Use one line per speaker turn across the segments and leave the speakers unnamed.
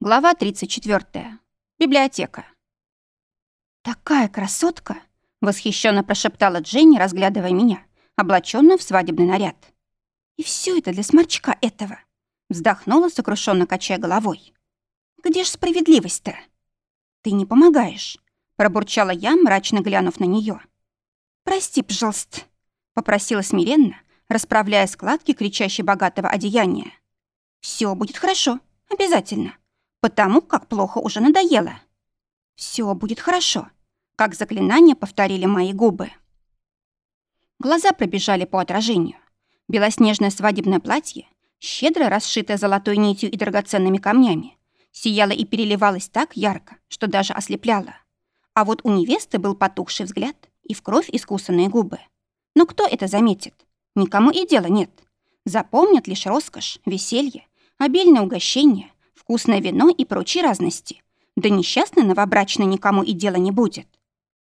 Глава 34. Библиотека. «Такая красотка!» — восхищенно прошептала Дженни, разглядывая меня, облачённую в свадебный наряд. «И все это для сморчка этого!» — вздохнула, сокрушенно качая головой. «Где ж справедливость-то?» «Ты не помогаешь», — пробурчала я, мрачно глянув на неё. «Прости, пожалуйста», — попросила смиренно, расправляя складки кричащей богатого одеяния. «Всё будет хорошо, обязательно», потому как плохо уже надоело. Все будет хорошо, как заклинание повторили мои губы. Глаза пробежали по отражению. Белоснежное свадебное платье, щедро расшитое золотой нитью и драгоценными камнями, сияло и переливалось так ярко, что даже ослепляло. А вот у невесты был потухший взгляд и в кровь искусанные губы. Но кто это заметит? Никому и дела нет. Запомнят лишь роскошь, веселье, обильное угощение, вкусное вино и прочие разности. Да несчастной новобрачной никому и дела не будет.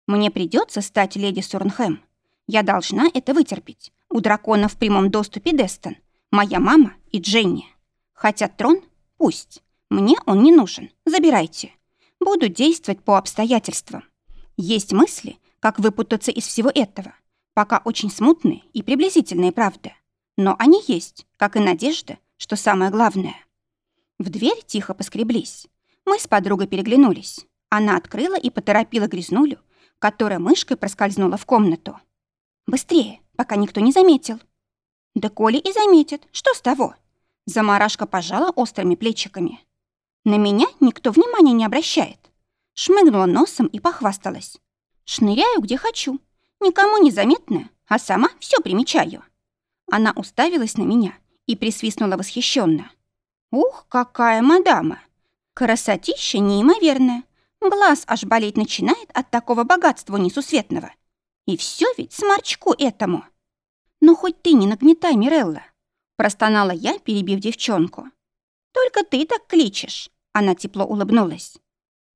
Мне придется стать леди Сурнхэм. Я должна это вытерпеть. У дракона в прямом доступе Дестон, моя мама и Дженни. Хотят трон? Пусть. Мне он не нужен. Забирайте. Буду действовать по обстоятельствам. Есть мысли, как выпутаться из всего этого. Пока очень смутные и приблизительные, правда. Но они есть, как и надежда, что самое главное. В дверь тихо поскреблись. Мы с подругой переглянулись. Она открыла и поторопила грязнулю, которая мышкой проскользнула в комнату. «Быстрее, пока никто не заметил». «Да Коля и заметит. Что с того?» Замарашка пожала острыми плечиками. «На меня никто внимания не обращает». Шмыгнула носом и похвасталась. «Шныряю, где хочу. Никому не заметно, а сама все примечаю». Она уставилась на меня и присвистнула восхищенно. Ух, какая мадама! Красотища неимоверная. Глаз аж болеть начинает от такого богатства несусветного. И все ведь сморчку этому. Ну, хоть ты не нагнетай, Мирелла. Простонала я, перебив девчонку. Только ты так кличешь. Она тепло улыбнулась.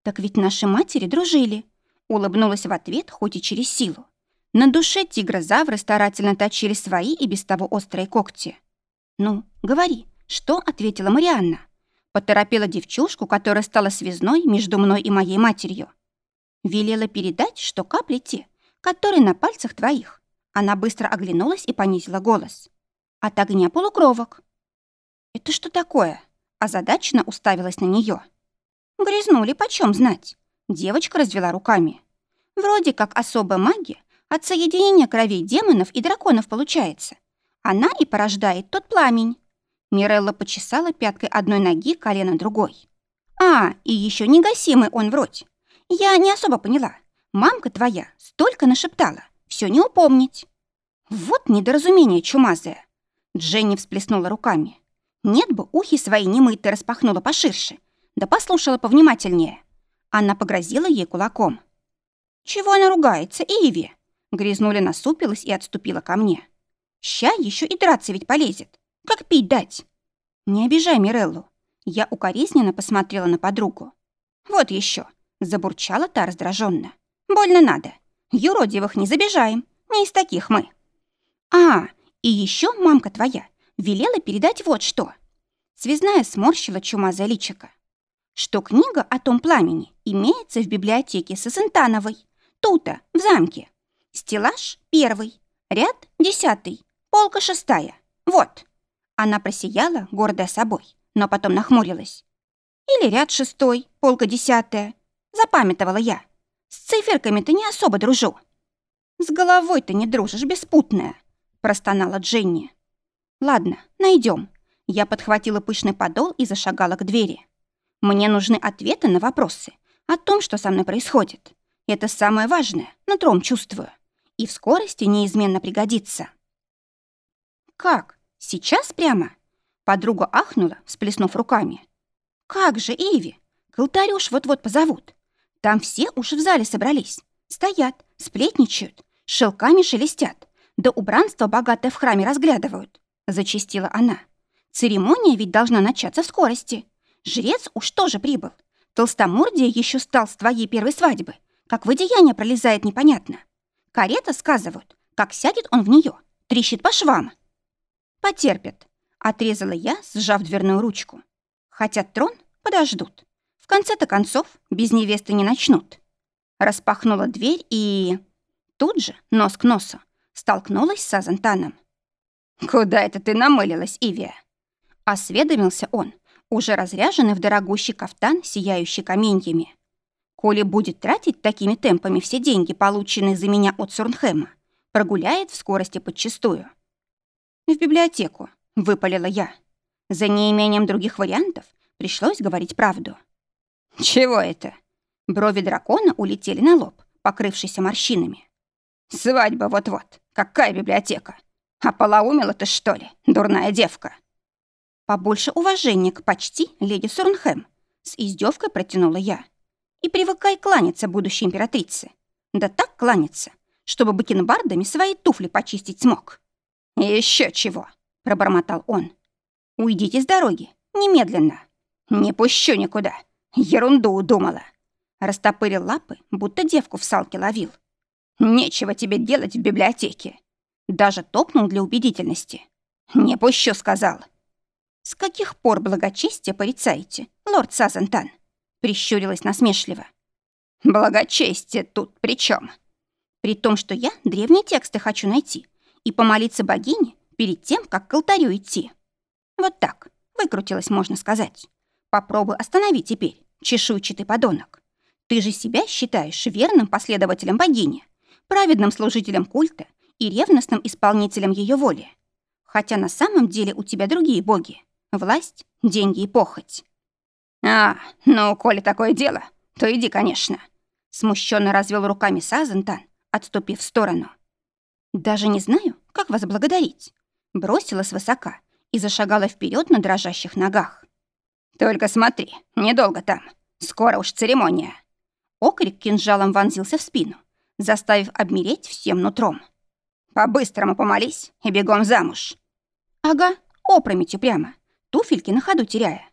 Так ведь наши матери дружили. Улыбнулась в ответ, хоть и через силу. На душе тигрозавры старательно точили свои и без того острые когти. «Ну, говори, что ответила Марианна? Поторопила девчушку, которая стала связной между мной и моей матерью. Велела передать, что капли те, которые на пальцах твоих. Она быстро оглянулась и понизила голос. От огня полукровок. «Это что такое?» Озадаченно уставилась на нее. Грязнули, почем знать. Девочка развела руками. Вроде как особая магия от соединения кровей демонов и драконов получается. Она и порождает тот пламень. Мирелла почесала пяткой одной ноги, колено другой. «А, и еще негасимый он вроде. Я не особо поняла. Мамка твоя столько нашептала, все не упомнить». «Вот недоразумение чумазое!» Дженни всплеснула руками. «Нет бы ухи свои немытые распахнула поширше, да послушала повнимательнее». Она погрозила ей кулаком. «Чего она ругается, Иви?» Грязнуля насупилась и отступила ко мне. «Ща еще и драться ведь полезет. Как пить дать? Не обижай Миреллу. Я укоризненно посмотрела на подругу. Вот еще, забурчала та раздраженно. Больно надо. Юродивых не забежаем. Не из таких мы. А, и еще мамка твоя велела передать вот что. Связная сморщила чумазая личика. Что книга о том пламени имеется в библиотеке Сосентановой. Тута, в замке. Стеллаж первый, ряд десятый, полка шестая. Вот. Она просияла, гордая собой, но потом нахмурилась. Или ряд шестой, полка десятая. Запамятовала я. С циферками ты не особо дружу. С головой ты не дружишь, беспутная, простонала Дженни. Ладно, найдем. Я подхватила пышный подол и зашагала к двери. Мне нужны ответы на вопросы о том, что со мной происходит. Это самое важное, нутром чувствую. И в скорости неизменно пригодится. Как? Сейчас прямо?» Подруга ахнула, всплеснув руками. «Как же, Иви? К вот-вот позовут. Там все уж в зале собрались. Стоят, сплетничают, шелками шелестят. Да убранство богатое в храме разглядывают», — зачастила она. «Церемония ведь должна начаться в скорости. Жрец уж тоже прибыл. Толстомордие еще стал с твоей первой свадьбы. Как в одеяние пролезает непонятно. Карета, сказывают, как сядет он в нее, трещит по швам. «Потерпят», — отрезала я, сжав дверную ручку. «Хотят трон? подождут. В конце-то концов, без невесты не начнут. Распахнула дверь и... Тут же, нос к носу, столкнулась с Азантаном. «Куда это ты намылилась, Ивия?» Осведомился он, уже разряженный в дорогущий кафтан, сияющий каменьями. Коли будет тратить такими темпами все деньги, полученные за меня от Сурнхэма, прогуляет в скорости подчистую. «В библиотеку», — выпалила я. За неимением других вариантов пришлось говорить правду. «Чего это?» Брови дракона улетели на лоб, покрывшийся морщинами. «Свадьба вот-вот. Какая библиотека? А полоумела ты, что ли, дурная девка?» «Побольше уважения к почти леди Сурнхэм», — с издевкой протянула я. «И привыкай кланяться будущей императрице. Да так кланяться, чтобы бакенбардами свои туфли почистить смог». «Еще чего!» — пробормотал он. «Уйдите с дороги, немедленно. Не пущу никуда. Ерунду удумала». Растопырил лапы, будто девку в салке ловил. «Нечего тебе делать в библиотеке». Даже топнул для убедительности. «Не пущу», — сказал. «С каких пор благочестие порицаете, лорд Сазантан?» Прищурилась насмешливо. «Благочестие тут при чем? При том, что я древние тексты хочу найти и помолиться богине перед тем, как к алтарю идти. Вот так, выкрутилась, можно сказать. Попробуй останови теперь, чешуйчатый подонок. Ты же себя считаешь верным последователем богини, праведным служителем культа и ревностным исполнителем ее воли. Хотя на самом деле у тебя другие боги — власть, деньги и похоть. «А, ну, коли такое дело, то иди, конечно», — смущенно развел руками Сазентан, отступив в сторону. «Даже не знаю, как вас благодарить», — бросила свысока и зашагала вперед на дрожащих ногах. «Только смотри, недолго там, скоро уж церемония». Окрик кинжалом вонзился в спину, заставив обмереть всем нутром. «По-быстрому помолись и бегом замуж». «Ага, опрометью прямо, туфельки на ходу теряя».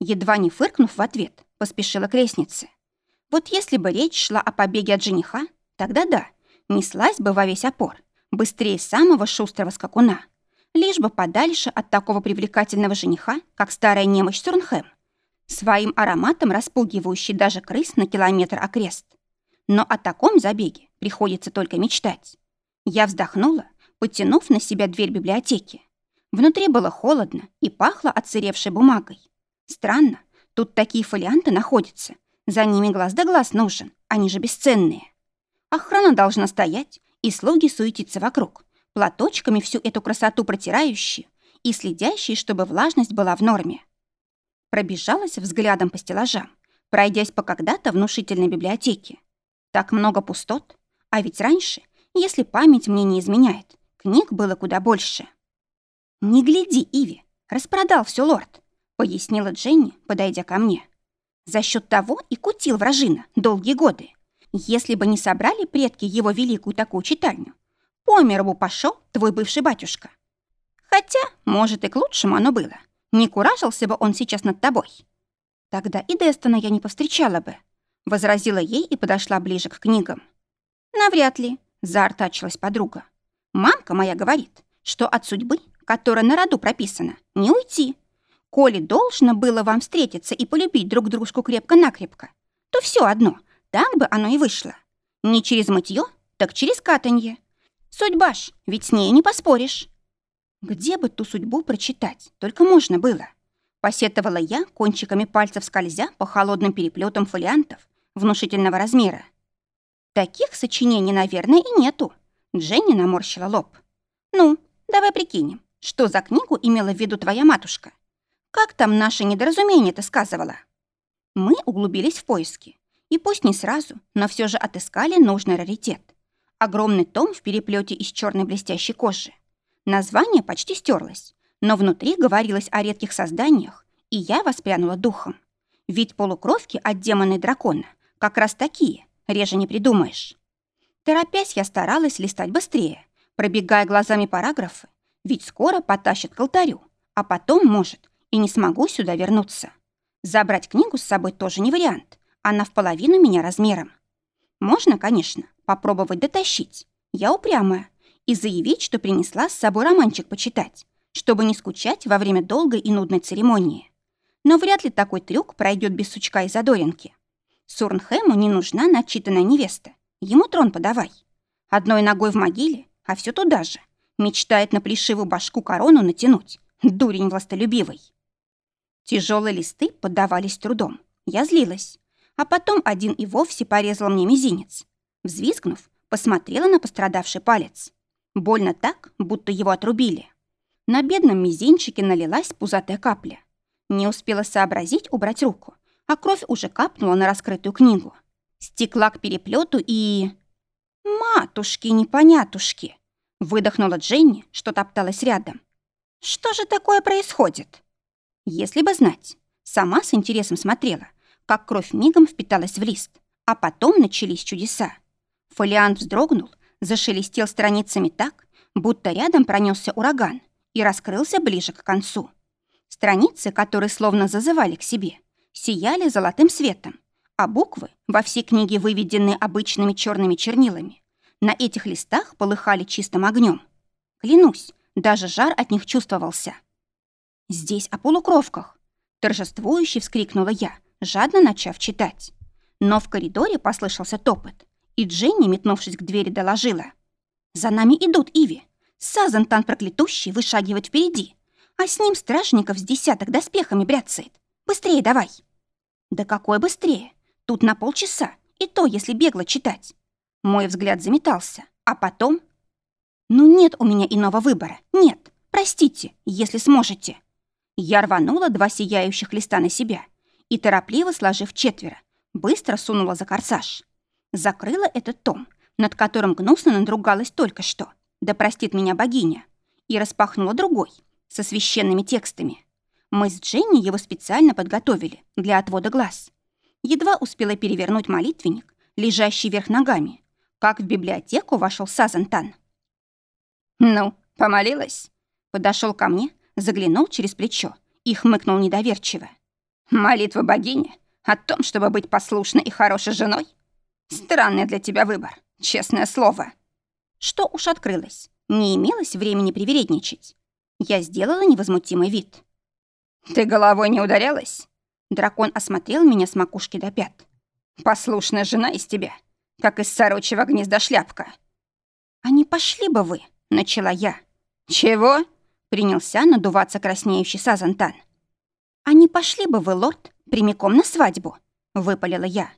Едва не фыркнув в ответ, поспешила к лестнице. Вот если бы речь шла о побеге от жениха, тогда да, неслась бы во весь опор, быстрее самого шустрого скакуна, лишь бы подальше от такого привлекательного жениха, как старая немощь Сурнхэм своим ароматом распугивающий даже крыс на километр окрест. Но о таком забеге приходится только мечтать. Я вздохнула, потянув на себя дверь библиотеки. Внутри было холодно и пахло отсыревшей бумагой. Странно, тут такие фолианты находятся. За ними глаз да глаз нужен, они же бесценные. Охрана должна стоять, и слуги суетиться вокруг, платочками всю эту красоту протирающие и следящие, чтобы влажность была в норме. Пробежалась взглядом по стеллажам, пройдясь по когда-то внушительной библиотеке. Так много пустот, а ведь раньше, если память мне не изменяет, книг было куда больше. «Не гляди, Иви, распродал все лорд», — пояснила Дженни, подойдя ко мне. «За счет того и кутил вражина долгие годы. Если бы не собрали предки его великую такую читальню, по миру пошел твой бывший батюшка. Хотя, может, и к лучшему оно было. Не куражился бы он сейчас над тобой. Тогда и Дестона я не повстречала бы, возразила ей и подошла ближе к книгам. Навряд ли, заортачилась подруга. Мамка моя говорит, что от судьбы, которая на роду прописана, не уйти. Коли должно было вам встретиться и полюбить друг дружку крепко-накрепко, то все одно, так бы оно и вышло. Не через мытье, так через катанье. Судьба ж, ведь с ней не поспоришь. Где бы ту судьбу прочитать, только можно было. Посетовала я, кончиками пальцев скользя по холодным переплетам фолиантов внушительного размера. Таких сочинений, наверное, и нету. Дженни наморщила лоб. Ну, давай прикинем, что за книгу имела в виду твоя матушка? Как там наше недоразумение-то сказывала? Мы углубились в поиски. И пусть не сразу, но все же отыскали нужный раритет. Огромный том в переплете из черной блестящей кожи. Название почти стерлось, но внутри говорилось о редких созданиях, и я воспрянула духом. Ведь полукровки от демона и дракона как раз такие, реже не придумаешь. Торопясь, я старалась листать быстрее, пробегая глазами параграфы, ведь скоро потащат к алтарю, а потом, может, и не смогу сюда вернуться. Забрать книгу с собой тоже не вариант, она в половину меня размером. Можно, конечно, попробовать дотащить. Я упрямая, и заявить, что принесла с собой романчик почитать, чтобы не скучать во время долгой и нудной церемонии. Но вряд ли такой трюк пройдет без сучка и задоринки. Сурнхэму не нужна начитанная невеста. Ему трон подавай. Одной ногой в могиле, а все туда же. Мечтает на плешивую башку корону натянуть. Дурень властолюбивый. Тяжелые листы поддавались трудом. Я злилась. А потом один и вовсе порезал мне мизинец. Взвизгнув, посмотрела на пострадавший палец. Больно так, будто его отрубили. На бедном мизинчике налилась пузатая капля. Не успела сообразить убрать руку, а кровь уже капнула на раскрытую книгу. Стекла к переплету и... «Матушки-непонятушки!» Выдохнула Дженни, что топталась рядом. «Что же такое происходит?» Если бы знать, сама с интересом смотрела, как кровь мигом впиталась в лист, а потом начались чудеса. Фолиант вздрогнул, зашелестел страницами так, будто рядом пронесся ураган и раскрылся ближе к концу. Страницы, которые словно зазывали к себе, сияли золотым светом, а буквы, во всей книге выведенные обычными черными чернилами, на этих листах полыхали чистым огнем. Клянусь, даже жар от них чувствовался. «Здесь о полукровках!» Торжествующе вскрикнула я, жадно начав читать. Но в коридоре послышался топот, и Дженни, метнувшись к двери, доложила. «За нами идут, Иви. Сазантан проклятущий вышагивает впереди, а с ним стражников с десяток доспехами бряцает. Быстрее давай!» «Да какое быстрее? Тут на полчаса, и то, если бегло читать. Мой взгляд заметался, а потом... Ну нет у меня иного выбора, нет. Простите, если сможете. Я рванула два сияющих листа на себя и, торопливо сложив четверо, быстро сунула за корсаж. Закрыла этот том, над которым гнусно надругалась только что, да простит меня богиня, и распахнула другой, со священными текстами. Мы с Дженни его специально подготовили для отвода глаз едва успела перевернуть молитвенник, лежащий вверх ногами, как в библиотеку вошел Сазантан. «Ну, помолилась?» Подошел ко мне, заглянул через плечо и хмыкнул недоверчиво. «Молитва богини о том, чтобы быть послушной и хорошей женой? Странный для тебя выбор, честное слово». Что уж открылось, не имелось времени привередничать. Я сделала невозмутимый вид. «Ты головой не ударялась?» Дракон осмотрел меня с макушки до пят. «Послушная жена из тебя, как из сорочьего гнезда шляпка». «А не пошли бы вы?» — начала я. «Чего?» — принялся надуваться краснеющий Сазантан. «А не пошли бы вы, лорд, прямиком на свадьбу?» — выпалила я.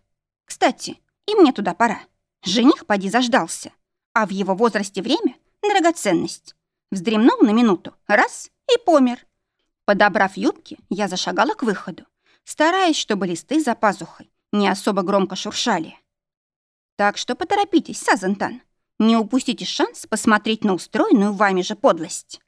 «Кстати, и мне туда пора. Жених поди заждался, а в его возрасте время — драгоценность. Вздремнул на минуту, раз — и помер». Подобрав юбки, я зашагала к выходу, стараясь, чтобы листы за пазухой не особо громко шуршали. Так что поторопитесь, Сазантан. Не упустите шанс посмотреть на устроенную вами же подлость.